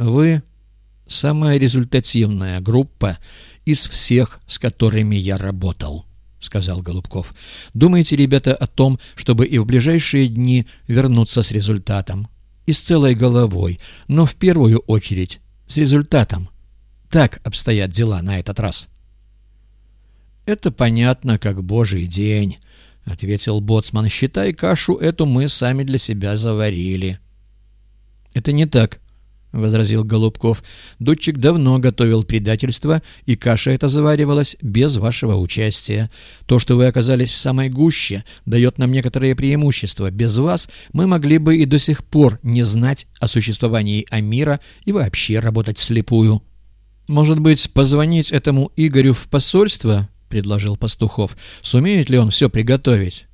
Вы самая результативная группа из всех, с которыми я работал, — сказал Голубков. Думаете, ребята, о том, чтобы и в ближайшие дни вернуться с результатом? И с целой головой, но в первую очередь с результатом. Так обстоят дела на этот раз. «Это понятно, как божий день», — ответил Боцман. «Считай, кашу эту мы сами для себя заварили». «Это не так», — возразил Голубков. «Дудчик давно готовил предательство, и каша эта заваривалась без вашего участия. То, что вы оказались в самой гуще, дает нам некоторые преимущества. Без вас мы могли бы и до сих пор не знать о существовании Амира и вообще работать вслепую». «Может быть, позвонить этому Игорю в посольство?» — предложил Пастухов. «Сумеет ли он все приготовить?»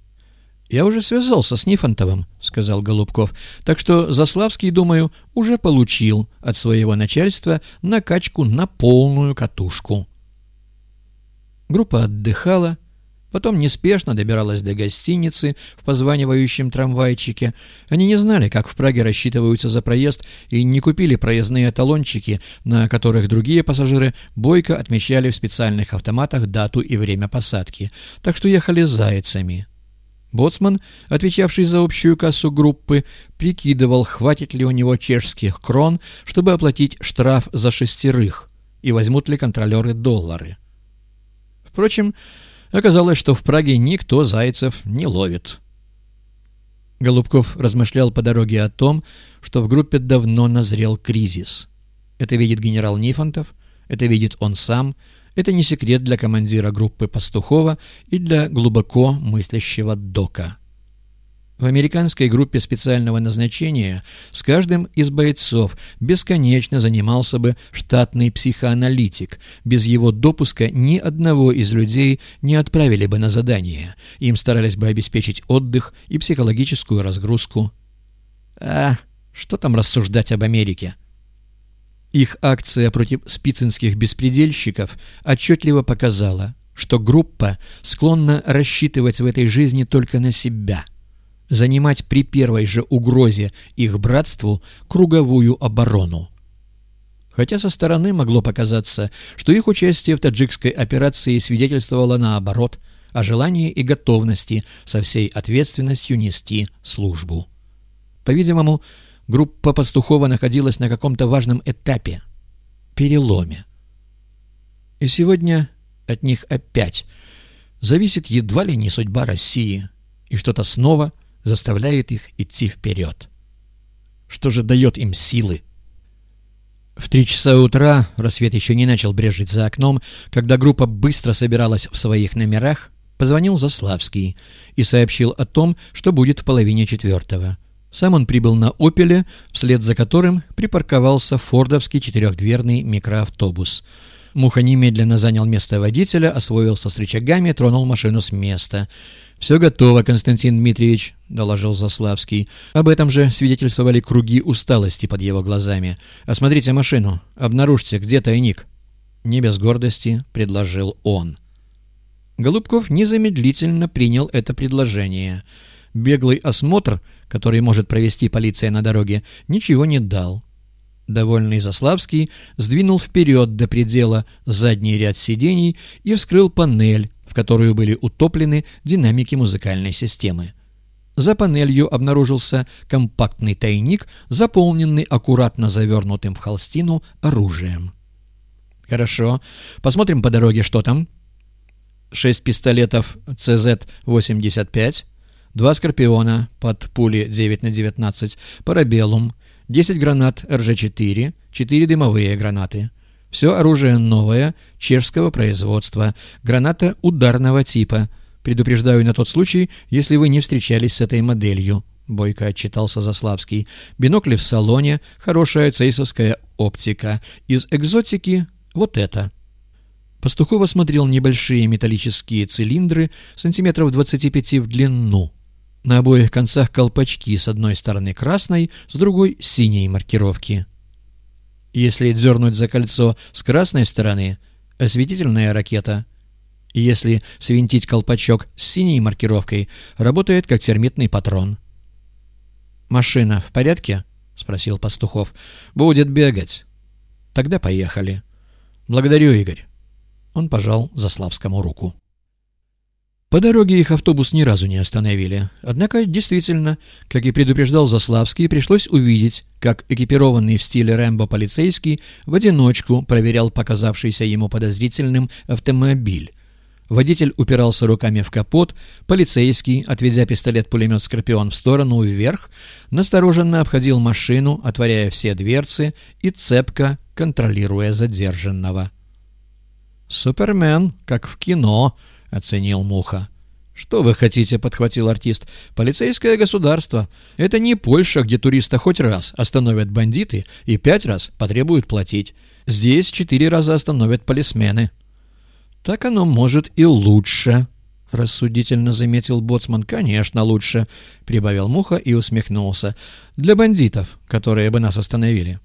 «Я уже связался с Нифонтовым», — сказал Голубков, «так что Заславский, думаю, уже получил от своего начальства накачку на полную катушку». Группа отдыхала, потом неспешно добиралась до гостиницы в позванивающем трамвайчике. Они не знали, как в Праге рассчитываются за проезд, и не купили проездные талончики, на которых другие пассажиры бойко отмечали в специальных автоматах дату и время посадки, так что ехали зайцами. Боцман, отвечавший за общую кассу группы, прикидывал, хватит ли у него чешских крон, чтобы оплатить штраф за шестерых, и возьмут ли контролеры доллары. Впрочем, оказалось, что в Праге никто зайцев не ловит. Голубков размышлял по дороге о том, что в группе давно назрел кризис. Это видит генерал Нифонтов, это видит он сам – это не секрет для командира группы Пастухова и для глубоко мыслящего Дока. В американской группе специального назначения с каждым из бойцов бесконечно занимался бы штатный психоаналитик. Без его допуска ни одного из людей не отправили бы на задание. Им старались бы обеспечить отдых и психологическую разгрузку. А что там рассуждать об Америке? Их акция против спицинских беспредельщиков отчетливо показала, что группа склонна рассчитывать в этой жизни только на себя, занимать при первой же угрозе их братству круговую оборону. Хотя со стороны могло показаться, что их участие в таджикской операции свидетельствовало наоборот о желании и готовности со всей ответственностью нести службу. По-видимому, Группа Пастухова находилась на каком-то важном этапе, переломе. И сегодня от них опять зависит едва ли не судьба России, и что-то снова заставляет их идти вперед. Что же дает им силы? В три часа утра рассвет еще не начал брежить за окном, когда группа быстро собиралась в своих номерах, позвонил Заславский и сообщил о том, что будет в половине четвертого. Сам он прибыл на «Опеле», вслед за которым припарковался фордовский четырехдверный микроавтобус. Муха немедленно занял место водителя, освоился с рычагами, тронул машину с места. «Все готово, Константин Дмитриевич», — доложил Заславский. Об этом же свидетельствовали круги усталости под его глазами. «Осмотрите машину. Обнаружьте, где тайник». Не без гордости предложил он. Голубков незамедлительно принял это предложение. Беглый осмотр, который может провести полиция на дороге, ничего не дал. Довольный Заславский сдвинул вперед до предела задний ряд сидений и вскрыл панель, в которую были утоплены динамики музыкальной системы. За панелью обнаружился компактный тайник, заполненный аккуратно завернутым в холстину оружием. «Хорошо. Посмотрим по дороге, что там». «Шесть пистолетов CZ 85. Два «Скорпиона» под пули 9 на 19, «Парабеллум», 10 гранат РЖ-4, 4 дымовые гранаты. Все оружие новое, чешского производства, граната ударного типа. Предупреждаю на тот случай, если вы не встречались с этой моделью. — бойко отчитался Заславский. «Бинокли в салоне, хорошая цейсовская оптика. Из экзотики — вот это». Пастухов осмотрел небольшие металлические цилиндры, сантиметров 25 в длину, на обоих концах колпачки с одной стороны красной, с другой — синей маркировки. Если дернуть за кольцо с красной стороны — осветительная ракета. Если свинтить колпачок с синей маркировкой, работает как термитный патрон. «Машина в порядке?» — спросил Пастухов. «Будет бегать». «Тогда поехали». «Благодарю, Игорь». Он пожал Заславскому руку. По дороге их автобус ни разу не остановили. Однако, действительно, как и предупреждал Заславский, пришлось увидеть, как экипированный в стиле Рэмбо полицейский в одиночку проверял показавшийся ему подозрительным автомобиль. Водитель упирался руками в капот, полицейский, отведя пистолет-пулемет «Скорпион» в сторону вверх, настороженно обходил машину, отворяя все дверцы и цепко контролируя задержанного. «Супермен, как в кино», — оценил Муха. «Что вы хотите?» — подхватил артист. «Полицейское государство. Это не Польша, где туриста хоть раз остановят бандиты и пять раз потребуют платить. Здесь четыре раза остановят полисмены». «Так оно может и лучше», — рассудительно заметил Боцман. «Конечно, лучше», — прибавил Муха и усмехнулся. «Для бандитов, которые бы нас остановили».